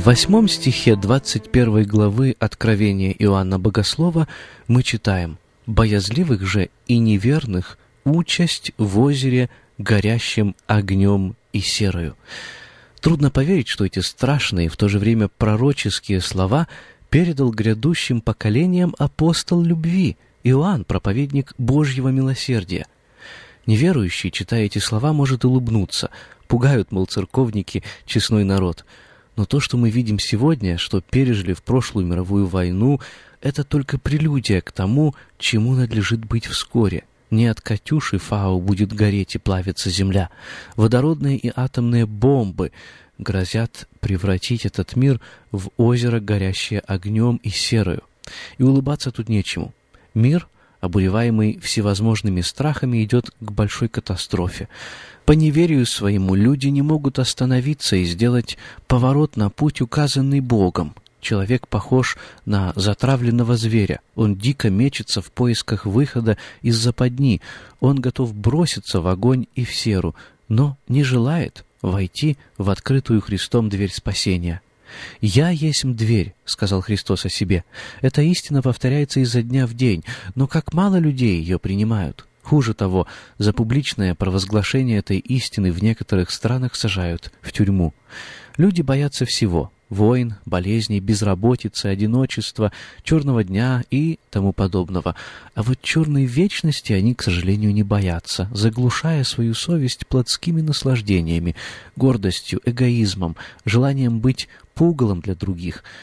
В восьмом стихе 21 главы Откровения Иоанна Богослова мы читаем «Боязливых же и неверных участь в озере, горящим огнем и серою». Трудно поверить, что эти страшные в то же время пророческие слова передал грядущим поколениям апостол любви, Иоанн, проповедник Божьего милосердия. Неверующий, читая эти слова, может улыбнуться. Пугают, мол, церковники, честной народ — но то, что мы видим сегодня, что пережили в прошлую мировую войну, это только прелюдия к тому, чему надлежит быть вскоре. Не от «Катюши» «Фау» будет гореть и плавиться земля. Водородные и атомные бомбы грозят превратить этот мир в озеро, горящее огнем и серою. И улыбаться тут нечему. Мир — обуреваемый всевозможными страхами, идет к большой катастрофе. По неверию своему люди не могут остановиться и сделать поворот на путь, указанный Богом. Человек похож на затравленного зверя. Он дико мечется в поисках выхода из западни. Он готов броситься в огонь и в серу, но не желает войти в открытую Христом дверь спасения. «Я есть дверь», — сказал Христос о себе. Эта истина повторяется изо дня в день, но как мало людей ее принимают. Хуже того, за публичное провозглашение этой истины в некоторых странах сажают в тюрьму. Люди боятся всего — войн, болезней, безработицы, одиночества, черного дня и тому подобного. А вот черной вечности они, к сожалению, не боятся, заглушая свою совесть плотскими наслаждениями, гордостью, эгоизмом, желанием быть пугалом для других —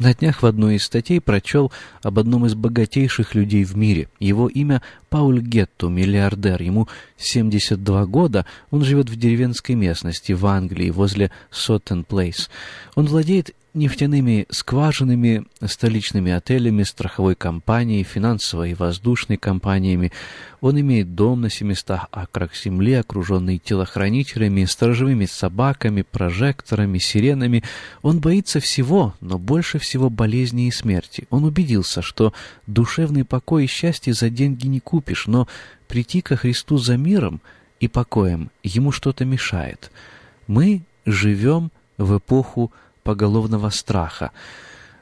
на днях в одной из статей прочел об одном из богатейших людей в мире. Его имя Пауль Гетту, миллиардер. Ему 72 года, он живет в деревенской местности в Англии, возле Соттен Плейс. Он владеет нефтяными скважинами, столичными отелями, страховой компанией, финансовой и воздушной компаниями. Он имеет дом на 700 акрах земли, окруженный телохранителями, сторожевыми собаками, прожекторами, сиренами. Он боится всего, но больше всего болезни и смерти. Он убедился, что душевный покой и счастье за деньги не купишь, но прийти ко Христу за миром и покоем ему что-то мешает. Мы живем в эпоху поголовного страха.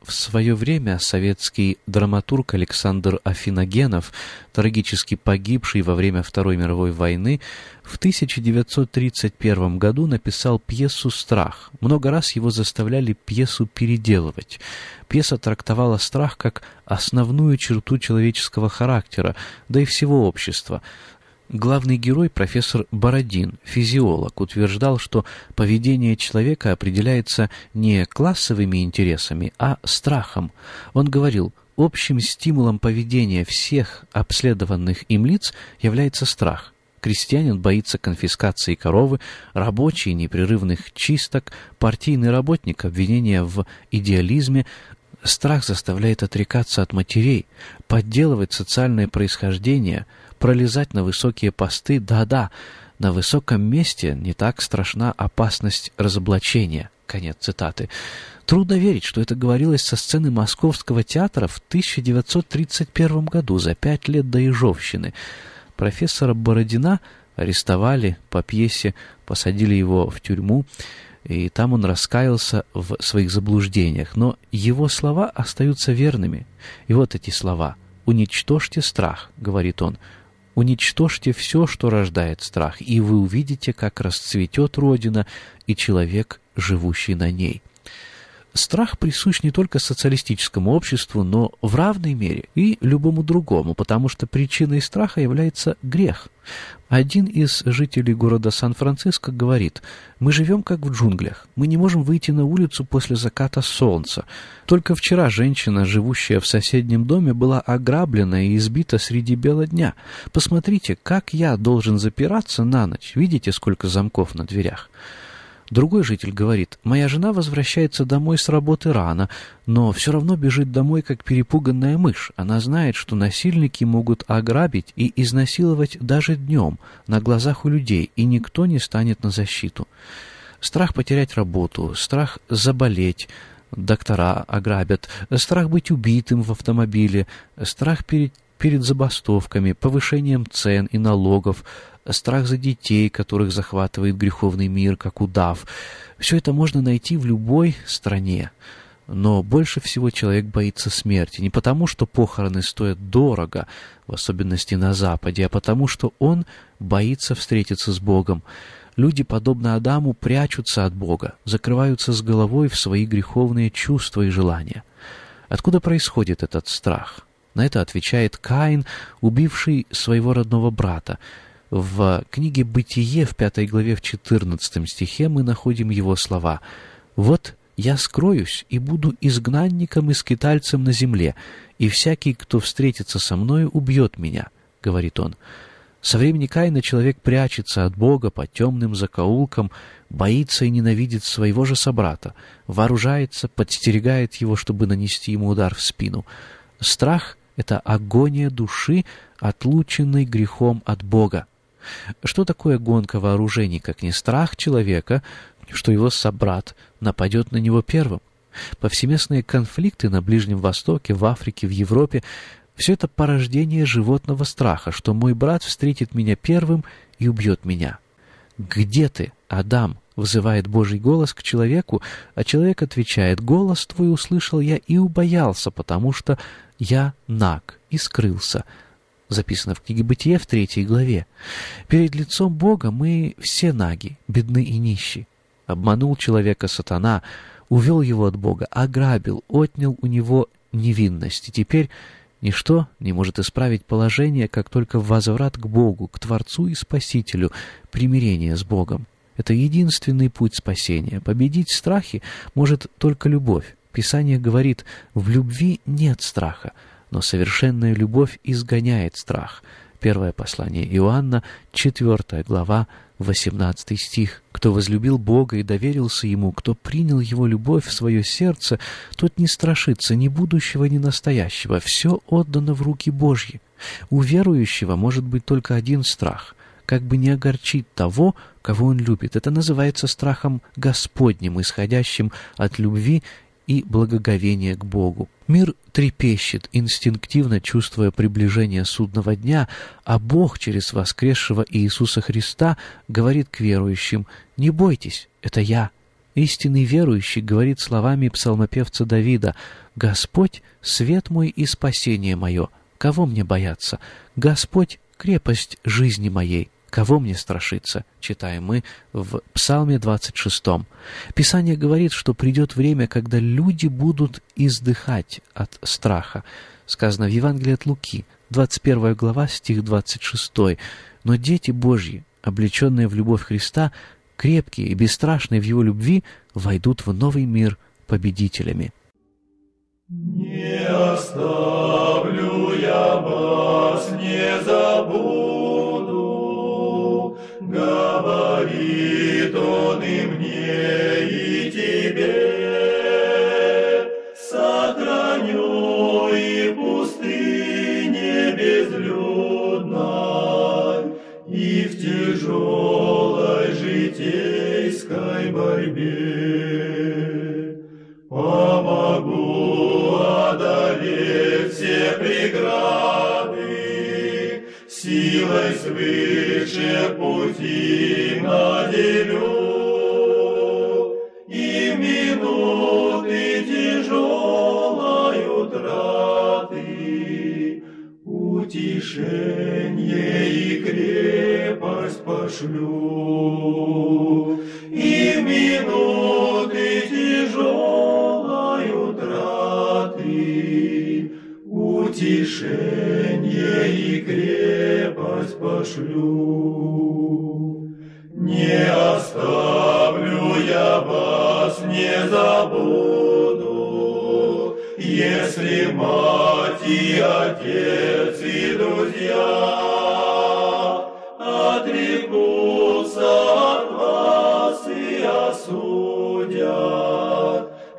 В свое время советский драматург Александр Афиногенов, трагически погибший во время Второй мировой войны, в 1931 году написал пьесу «Страх». Много раз его заставляли пьесу переделывать. Пьеса трактовала страх как основную черту человеческого характера, да и всего общества. Главный герой, профессор Бородин, физиолог, утверждал, что поведение человека определяется не классовыми интересами, а страхом. Он говорил, общим стимулом поведения всех обследованных им лиц является страх. Крестьянин боится конфискации коровы, рабочий непрерывных чисток, партийный работник обвинения в идеализме, Страх заставляет отрекаться от матерей, подделывать социальное происхождение – пролезать на высокие посты, да-да, на высоком месте не так страшна опасность разоблачения. Конец цитаты. Трудно верить, что это говорилось со сцены Московского театра в 1931 году, за пять лет до Ежовщины. Профессора Бородина арестовали по пьесе, посадили его в тюрьму, и там он раскаялся в своих заблуждениях. Но его слова остаются верными. И вот эти слова «Уничтожьте страх», — говорит он, — «уничтожьте все, что рождает страх, и вы увидите, как расцветет Родина и человек, живущий на ней». Страх присущ не только социалистическому обществу, но в равной мере и любому другому, потому что причиной страха является грех. Один из жителей города Сан-Франциско говорит, «Мы живем как в джунглях, мы не можем выйти на улицу после заката солнца. Только вчера женщина, живущая в соседнем доме, была ограблена и избита среди бела дня. Посмотрите, как я должен запираться на ночь, видите, сколько замков на дверях?» Другой житель говорит, «Моя жена возвращается домой с работы рано, но все равно бежит домой, как перепуганная мышь. Она знает, что насильники могут ограбить и изнасиловать даже днем, на глазах у людей, и никто не станет на защиту. Страх потерять работу, страх заболеть, доктора ограбят, страх быть убитым в автомобиле, страх перед перед забастовками, повышением цен и налогов, страх за детей, которых захватывает греховный мир, как удав. Все это можно найти в любой стране. Но больше всего человек боится смерти не потому, что похороны стоят дорого, в особенности на Западе, а потому, что он боится встретиться с Богом. Люди, подобно Адаму, прячутся от Бога, закрываются с головой в свои греховные чувства и желания. Откуда происходит этот страх? На это отвечает Каин, убивший своего родного брата. В книге «Бытие» в пятой главе в четырнадцатом стихе мы находим его слова «Вот я скроюсь и буду изгнанником и скитальцем на земле, и всякий, кто встретится со мною, убьет меня», — говорит он. Со времени Каина человек прячется от Бога по темным закоулкам, боится и ненавидит своего же собрата, вооружается, подстерегает его, чтобы нанести ему удар в спину. Страх это агония души, отлученной грехом от Бога. Что такое гонка вооружений, как не страх человека, что его собрат нападет на него первым? Повсеместные конфликты на Ближнем Востоке, в Африке, в Европе — все это порождение животного страха, что мой брат встретит меня первым и убьет меня. «Где ты, Адам?» — вызывает Божий голос к человеку, а человек отвечает, «Голос твой услышал я и убоялся, потому что «Я наг и скрылся», записано в книге Бытия в третьей главе. Перед лицом Бога мы все наги, бедны и нищи. Обманул человека сатана, увел его от Бога, ограбил, отнял у него невинность. И теперь ничто не может исправить положение, как только возврат к Богу, к Творцу и Спасителю, примирение с Богом. Это единственный путь спасения. Победить страхи может только любовь. Писание говорит, в любви нет страха, но совершенная любовь изгоняет страх. Первое послание Иоанна, 4 глава, 18 стих. «Кто возлюбил Бога и доверился Ему, кто принял Его любовь в свое сердце, тот не страшится ни будущего, ни настоящего. Все отдано в руки Божьи. У верующего может быть только один страх — как бы не огорчить того, кого он любит. Это называется страхом Господним, исходящим от любви и благоговение к Богу. Мир трепещет, инстинктивно чувствуя приближение судного дня, а Бог через воскресшего Иисуса Христа говорит к верующим «Не бойтесь, это я». Истинный верующий говорит словами псалмопевца Давида «Господь — свет мой и спасение мое, кого мне бояться? Господь — крепость жизни моей». Кого мне страшиться, читаем мы в Псалме 26. Писание говорит, что придет время, когда люди будут издыхать от страха. Сказано в Евангелии от Луки, 21 глава, стих 26. «Но дети Божьи, облеченные в любовь Христа, крепкие и бесстрашные в Его любви, войдут в новый мир победителями». Не оставлю я вас, не забуду, говорит он и мне, и тебе. Сохраню и пустыне безлюдной, и в тяжелой житейской борьбе. Помогу одолеть все преграды, силой свыше выше пути наделю, и минуты тяжелой утраты утешение и крепость пошлю. Если мать и отец и друзья отрекутся от вас и осудят,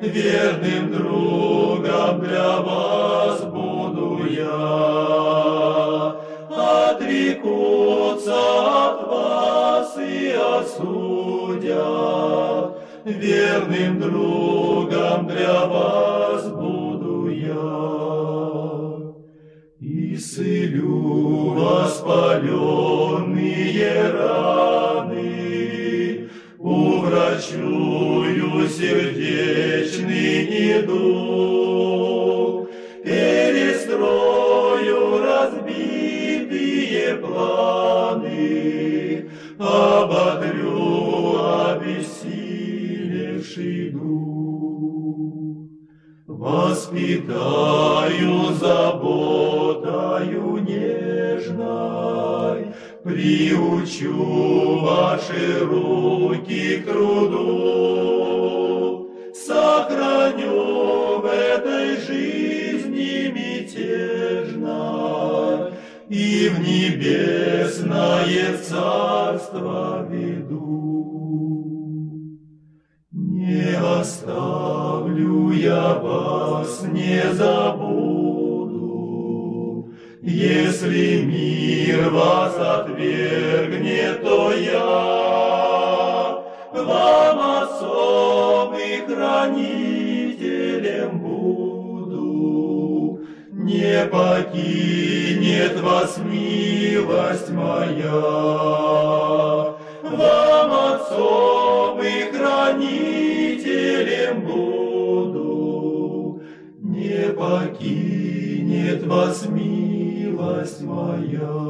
верным другом для вас буду я. Отрекутся от вас и осудят, верным другом для вас Исцелю воспаленные раны, уврачую сердечный недуг, перестрою разбитые планы, ободрю обессилевший дух. Воспитаю заботою нежной, Приучу ваши руки к труду, Сохраню в этой жизни мятежной И в небесное царство веду. Не оставлю я вас, не забуду. Если мир вас отвергнет, то я вам и хранителем буду. Не покинет вас милость моя. Вас милость моя.